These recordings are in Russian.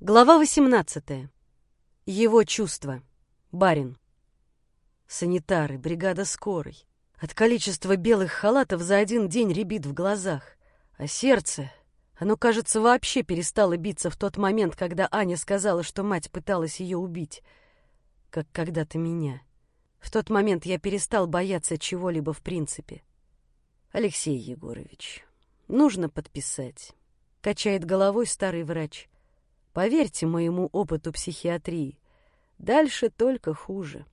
Глава 18. Его чувства. Барин. Санитары, бригада скорой. От количества белых халатов за один день рябит в глазах. А сердце... Оно, кажется, вообще перестало биться в тот момент, когда Аня сказала, что мать пыталась ее убить. Как когда-то меня. В тот момент я перестал бояться чего-либо в принципе. Алексей Егорович, нужно подписать. Качает головой старый врач. Поверьте моему опыту психиатрии, дальше только хуже.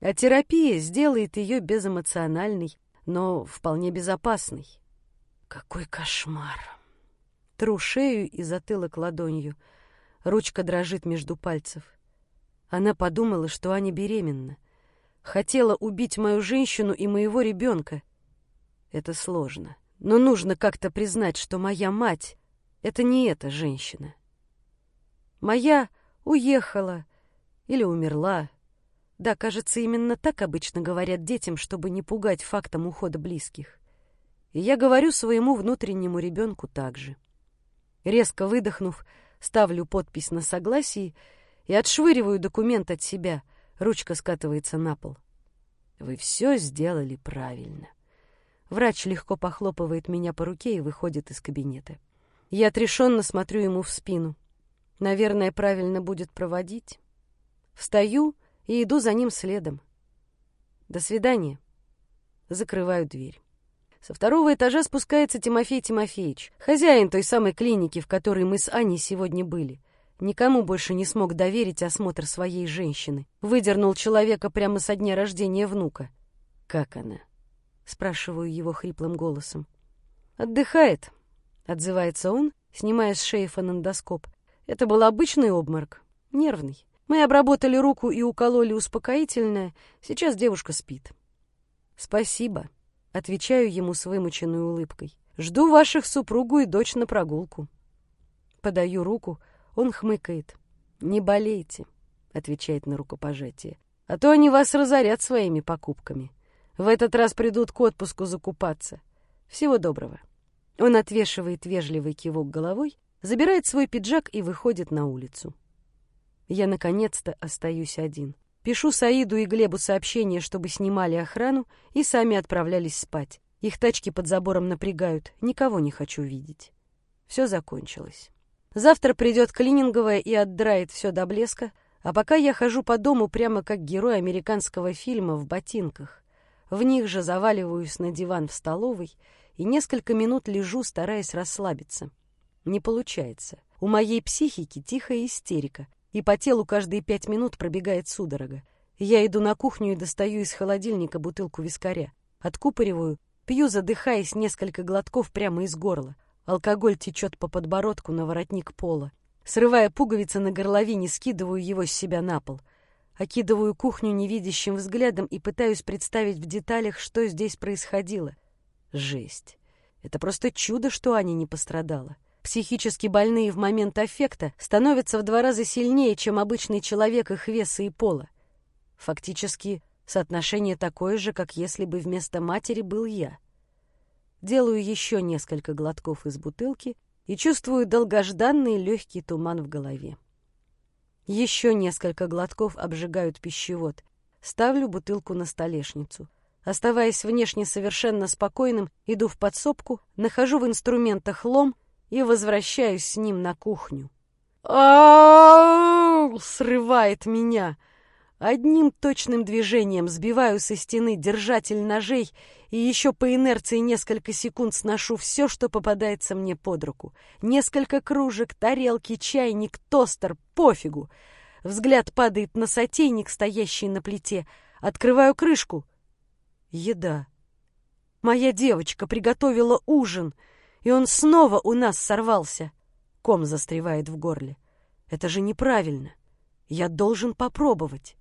А терапия сделает ее безэмоциональной, но вполне безопасной. Какой кошмар! Тру шею и затылок ладонью. Ручка дрожит между пальцев. Она подумала, что Аня беременна. Хотела убить мою женщину и моего ребенка. Это сложно. Но нужно как-то признать, что моя мать — это не эта женщина. Моя уехала или умерла. Да, кажется, именно так обычно говорят детям, чтобы не пугать фактом ухода близких. И я говорю своему внутреннему ребенку так же. Резко выдохнув, ставлю подпись на согласии и отшвыриваю документ от себя. Ручка скатывается на пол. Вы все сделали правильно. Врач легко похлопывает меня по руке и выходит из кабинета. Я отрешенно смотрю ему в спину. Наверное, правильно будет проводить. Встаю и иду за ним следом. До свидания. Закрываю дверь. Со второго этажа спускается Тимофей Тимофеевич, хозяин той самой клиники, в которой мы с Аней сегодня были. Никому больше не смог доверить осмотр своей женщины. Выдернул человека прямо со дня рождения внука. «Как она?» — спрашиваю его хриплым голосом. «Отдыхает», — отзывается он, снимая с шеи фонендоскоп. Это был обычный обморок, нервный. Мы обработали руку и укололи успокоительное. Сейчас девушка спит. Спасибо, отвечаю ему с вымученной улыбкой. Жду ваших супругу и дочь на прогулку. Подаю руку, он хмыкает. Не болейте, отвечает на рукопожатие. А то они вас разорят своими покупками. В этот раз придут к отпуску закупаться. Всего доброго. Он отвешивает вежливый кивок головой забирает свой пиджак и выходит на улицу. Я наконец-то остаюсь один. Пишу Саиду и Глебу сообщение, чтобы снимали охрану и сами отправлялись спать. Их тачки под забором напрягают, никого не хочу видеть. Все закончилось. Завтра придет клининговая и отдрает все до блеска, а пока я хожу по дому прямо как герой американского фильма в ботинках. В них же заваливаюсь на диван в столовой и несколько минут лежу, стараясь расслабиться. Не получается. У моей психики тихая истерика, и по телу каждые пять минут пробегает судорога. Я иду на кухню и достаю из холодильника бутылку вискаря. Откупориваю, пью, задыхаясь несколько глотков прямо из горла. Алкоголь течет по подбородку на воротник пола. Срывая пуговицы на горловине, скидываю его с себя на пол. Окидываю кухню невидящим взглядом и пытаюсь представить в деталях, что здесь происходило. Жесть. Это просто чудо, что Аня не пострадала. Психически больные в момент аффекта становятся в два раза сильнее, чем обычный человек их веса и пола. Фактически, соотношение такое же, как если бы вместо матери был я. Делаю еще несколько глотков из бутылки и чувствую долгожданный легкий туман в голове. Еще несколько глотков обжигают пищевод. Ставлю бутылку на столешницу. Оставаясь внешне совершенно спокойным, иду в подсобку, нахожу в инструментах лом и возвращаюсь с ним на кухню. а срывает меня. Одним точным движением сбиваю со стены держатель ножей и еще по инерции несколько секунд сношу все, что попадается мне под руку. Несколько кружек, тарелки, чайник, тостер, пофигу. Взгляд падает на сотейник, стоящий на плите. Открываю крышку. Еда. Моя девочка приготовила ужин — и он снова у нас сорвался. Ком застревает в горле. Это же неправильно. Я должен попробовать.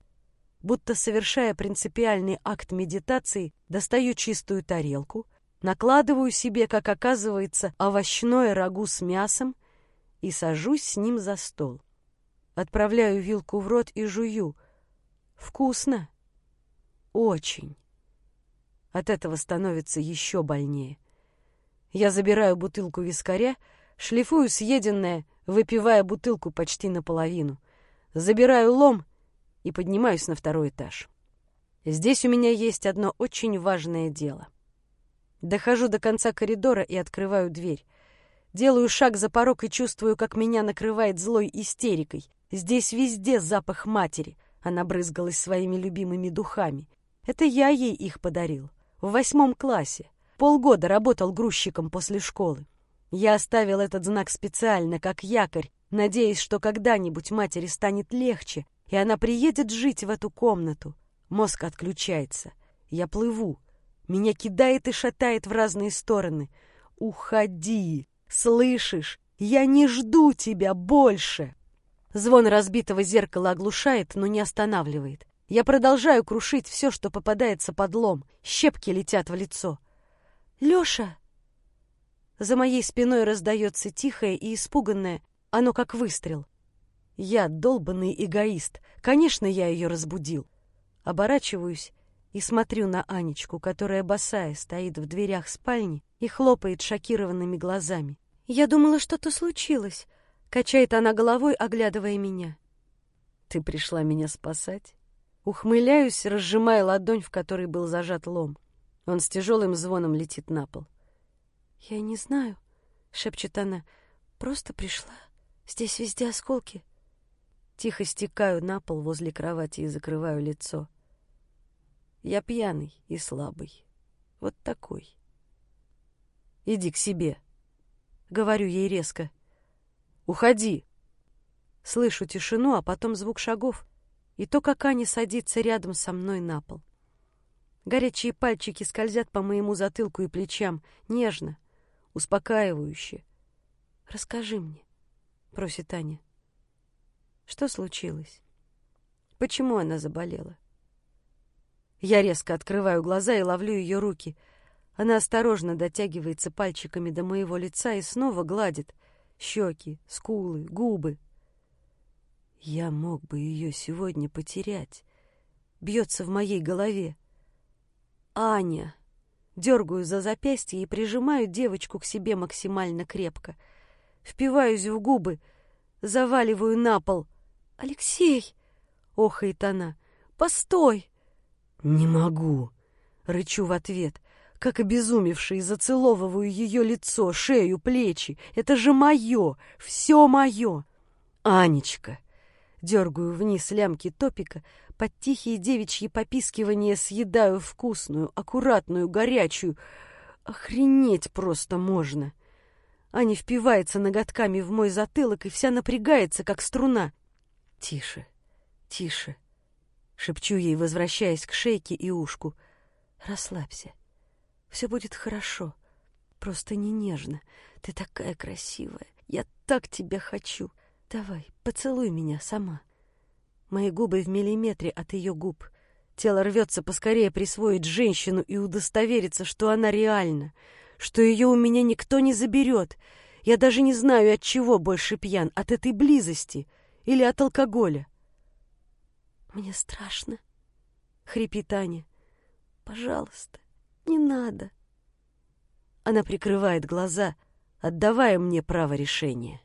Будто совершая принципиальный акт медитации, достаю чистую тарелку, накладываю себе, как оказывается, овощное рагу с мясом и сажусь с ним за стол. Отправляю вилку в рот и жую. Вкусно. Очень. От этого становится еще больнее. Я забираю бутылку вискаря, шлифую съеденное, выпивая бутылку почти наполовину. Забираю лом и поднимаюсь на второй этаж. Здесь у меня есть одно очень важное дело. Дохожу до конца коридора и открываю дверь. Делаю шаг за порог и чувствую, как меня накрывает злой истерикой. Здесь везде запах матери. Она брызгалась своими любимыми духами. Это я ей их подарил. В восьмом классе. Полгода работал грузчиком после школы. Я оставил этот знак специально, как якорь, надеясь, что когда-нибудь матери станет легче, и она приедет жить в эту комнату. Мозг отключается. Я плыву. Меня кидает и шатает в разные стороны. «Уходи! Слышишь? Я не жду тебя больше!» Звон разбитого зеркала оглушает, но не останавливает. Я продолжаю крушить все, что попадается под лом. Щепки летят в лицо. «Леша!» За моей спиной раздается тихое и испуганное, оно как выстрел. Я долбанный эгоист. Конечно, я ее разбудил. Оборачиваюсь и смотрю на Анечку, которая босая стоит в дверях спальни и хлопает шокированными глазами. «Я думала, что-то случилось», — качает она головой, оглядывая меня. «Ты пришла меня спасать?» Ухмыляюсь, разжимая ладонь, в которой был зажат лом. Он с тяжелым звоном летит на пол. «Я не знаю», — шепчет она, — «просто пришла. Здесь везде осколки». Тихо стекаю на пол возле кровати и закрываю лицо. Я пьяный и слабый. Вот такой. Иди к себе. Говорю ей резко. Уходи. Слышу тишину, а потом звук шагов и то, как Аня садится рядом со мной на пол. Горячие пальчики скользят по моему затылку и плечам, нежно, успокаивающе. «Расскажи мне», — просит Аня. «Что случилось? Почему она заболела?» Я резко открываю глаза и ловлю ее руки. Она осторожно дотягивается пальчиками до моего лица и снова гладит щеки, скулы, губы. Я мог бы ее сегодня потерять. Бьется в моей голове. Аня! Дергаю за запястье и прижимаю девочку к себе максимально крепко. Впиваюсь в губы, заваливаю на пол. «Алексей!» — охает она. «Постой!» «Не могу!» — рычу в ответ. Как обезумевший, зацеловываю ее лицо, шею, плечи. Это же мое! Все мое! «Анечка!» Дергаю вниз лямки топика, под тихие девичьи попискивания съедаю вкусную, аккуратную, горячую. Охренеть просто можно! Аня впивается ноготками в мой затылок и вся напрягается, как струна. «Тише, тише!» Шепчу ей, возвращаясь к шейке и ушку. «Расслабься. Все будет хорошо. Просто не нежно. Ты такая красивая. Я так тебя хочу. Давай, поцелуй меня сама». Мои губы в миллиметре от ее губ. Тело рвется поскорее присвоить женщину и удостовериться, что она реальна, что ее у меня никто не заберет. Я даже не знаю, от чего больше пьян, от этой близости или от алкоголя. «Мне страшно», — хрипит Аня. «Пожалуйста, не надо». Она прикрывает глаза, отдавая мне право решения.